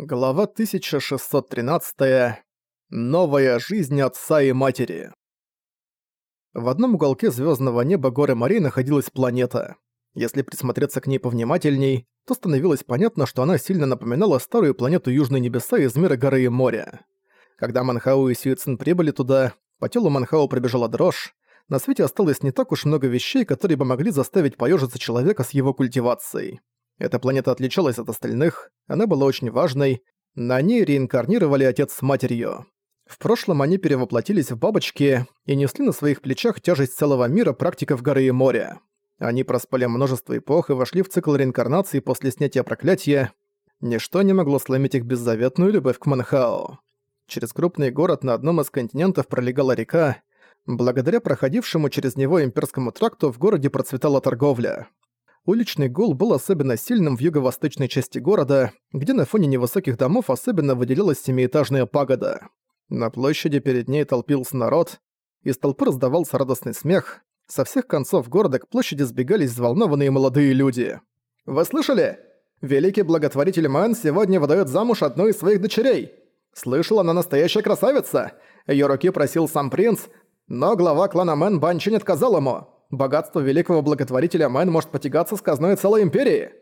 Глава 1613. Новая жизнь отца и матери. В одном уголке звездного неба горы морей находилась планета. Если присмотреться к ней повнимательней, то становилось понятно, что она сильно напоминала старую планету Южные Небеса из мира горы и моря. Когда Манхау и Сюицин прибыли туда, по телу Манхау пробежала дрожь, на свете осталось не так уж много вещей, которые бы могли заставить поежиться человека с его культивацией. Эта планета отличалась от остальных, она была очень важной, на ней реинкарнировали отец с матерью. В прошлом они перевоплотились в бабочки и несли на своих плечах тяжесть целого мира практиков горы и моря. Они проспали множество эпох и вошли в цикл реинкарнации после снятия проклятия. Ничто не могло сломить их беззаветную любовь к Манхао. Через крупный город на одном из континентов пролегала река. Благодаря проходившему через него имперскому тракту в городе процветала торговля. Уличный гул был особенно сильным в юго-восточной части города, где на фоне невысоких домов особенно выделилась семиэтажная пагода. На площади перед ней толпился народ, из толпы раздавался радостный смех. Со всех концов города к площади сбегались взволнованные молодые люди. «Вы слышали? Великий благотворитель Мэн сегодня выдает замуж одну из своих дочерей. Слышала, она настоящая красавица. Ее руки просил сам принц, но глава клана Мэн Банчин отказал ему богатство великого благотворителя Мэн может потягаться с казной целой империи.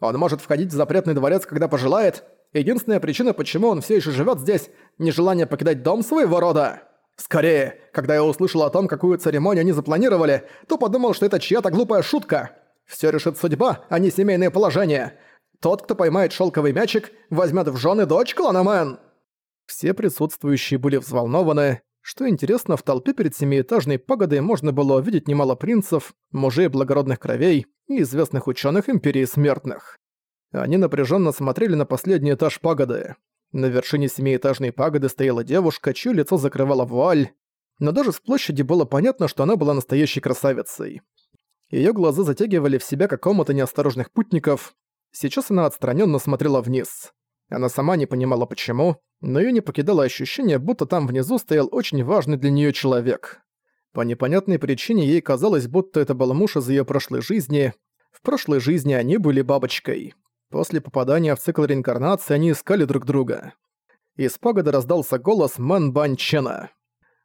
Он может входить в запретный дворец, когда пожелает. Единственная причина, почему он все еще живет здесь – нежелание покидать дом своего рода. Скорее, когда я услышал о том, какую церемонию они запланировали, то подумал, что это чья-то глупая шутка. Все решит судьба, а не семейное положение. Тот, кто поймает шелковый мячик, возьмет в жены дочь клана Мэн. Все присутствующие были взволнованы, что интересно, в толпе перед семиэтажной пагодой можно было увидеть немало принцев, мужей благородных кровей и известных ученых Империи Смертных. Они напряженно смотрели на последний этаж пагоды. На вершине семиэтажной пагоды стояла девушка, чье лицо закрывала вуаль, но даже с площади было понятно, что она была настоящей красавицей. Ее глаза затягивали в себя какому-то неосторожных путников. Сейчас она отстраненно смотрела вниз. Она сама не понимала почему, но её не покидало ощущение, будто там внизу стоял очень важный для неё человек. По непонятной причине ей казалось, будто это был муж из её прошлой жизни. В прошлой жизни они были бабочкой. После попадания в цикл реинкарнации они искали друг друга. Из пагоды раздался голос Мэн Бан Чена.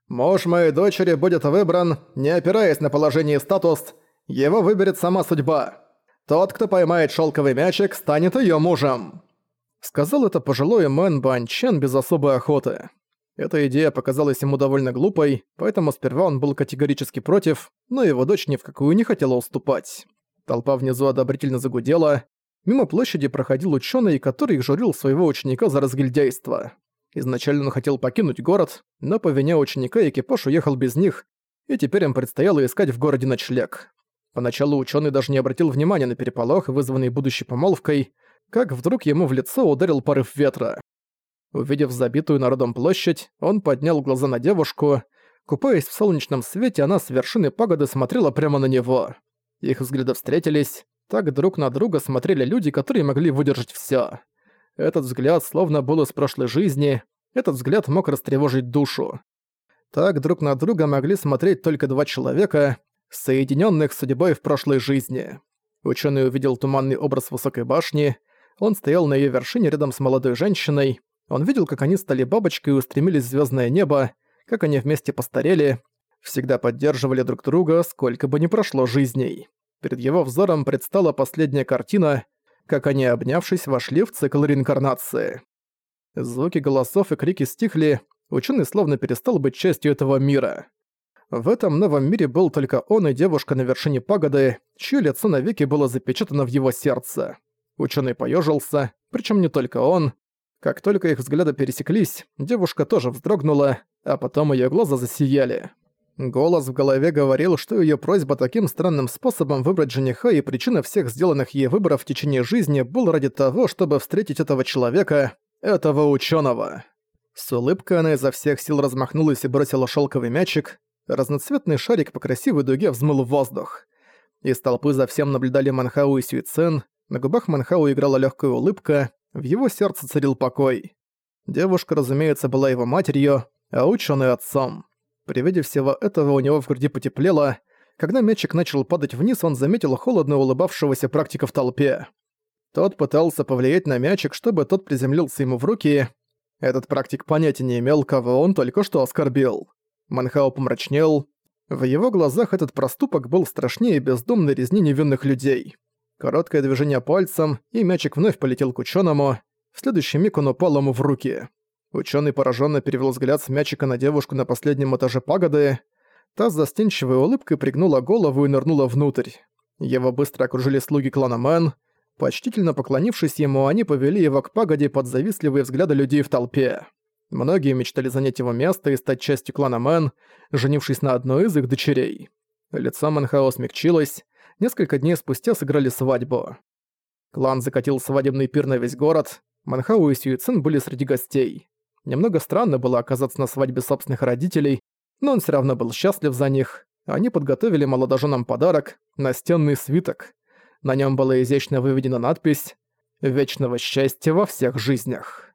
«Муж моей дочери будет выбран, не опираясь на положение и статус, его выберет сама судьба. Тот, кто поймает шелковый мячик, станет её мужем». Сказал это пожилой Мэн Бан без особой охоты. Эта идея показалась ему довольно глупой, поэтому сперва он был категорически против, но его дочь ни в какую не хотела уступать. Толпа внизу одобрительно загудела. Мимо площади проходил ученый, который журил своего ученика за разгильдяйство. Изначально он хотел покинуть город, но по вине ученика экипаж уехал без них, и теперь им предстояло искать в городе ночлег. Поначалу ученый даже не обратил внимания на переполох, вызванный будущей помолвкой, как вдруг ему в лицо ударил порыв ветра. Увидев забитую народом площадь, он поднял глаза на девушку. Купаясь в солнечном свете, она с вершины пагоды смотрела прямо на него. Их взгляды встретились. Так друг на друга смотрели люди, которые могли выдержать всё. Этот взгляд словно был из прошлой жизни, этот взгляд мог растревожить душу. Так друг на друга могли смотреть только два человека, соединённых судьбой в прошлой жизни. Ученый увидел туманный образ высокой башни, он стоял на ее вершине рядом с молодой женщиной. Он видел, как они стали бабочкой и устремились в звездное небо, как они вместе постарели, всегда поддерживали друг друга, сколько бы ни прошло жизней. Перед его взором предстала последняя картина, как они, обнявшись, вошли в цикл реинкарнации. Звуки голосов и крики стихли, ученый словно перестал быть частью этого мира. В этом новом мире был только он и девушка на вершине пагоды, чье лицо навеки было запечатано в его сердце. Ученый поежился, причем не только он. Как только их взгляды пересеклись, девушка тоже вздрогнула, а потом ее глаза засияли. Голос в голове говорил, что ее просьба таким странным способом выбрать жениха и причина всех сделанных ей выборов в течение жизни был ради того, чтобы встретить этого человека, этого ученого. С улыбкой она изо всех сил размахнулась и бросила шелковый мячик. Разноцветный шарик по красивой дуге взмыл в воздух. Из толпы за всем наблюдали Манхау и Сюицен, на губах Манхау играла легкая улыбка, в его сердце царил покой. Девушка, разумеется, была его матерью, а ученый отцом. При виде всего этого у него в груди потеплело. Когда мячик начал падать вниз, он заметил холодно улыбавшегося практика в толпе. Тот пытался повлиять на мячик, чтобы тот приземлился ему в руки. Этот практик понятия не имел, кого он только что оскорбил. Манхао помрачнел. В его глазах этот проступок был страшнее бездумной резни невинных людей. Короткое движение пальцем, и мячик вновь полетел к учёному. В следующий миг он упал ему в руки. Учёный поражённо перевел взгляд с мячика на девушку на последнем этаже пагоды. Та с застенчивой улыбкой пригнула голову и нырнула внутрь. Его быстро окружили слуги клана Мэн. Почтительно поклонившись ему, они повели его к пагоде под завистливые взгляды людей в толпе. Многие мечтали занять его место и стать частью клана Мэн, женившись на одной из их дочерей. Лицо Мэнхао смягчилось, несколько дней спустя сыграли свадьбу. Клан закатил свадебный пир на весь город, Манхау и Сюицин были среди гостей. Немного странно было оказаться на свадьбе собственных родителей, но он все равно был счастлив за них. Они подготовили молодоженам подарок – настенный свиток. На нем была изящно выведена надпись «Вечного счастья во всех жизнях».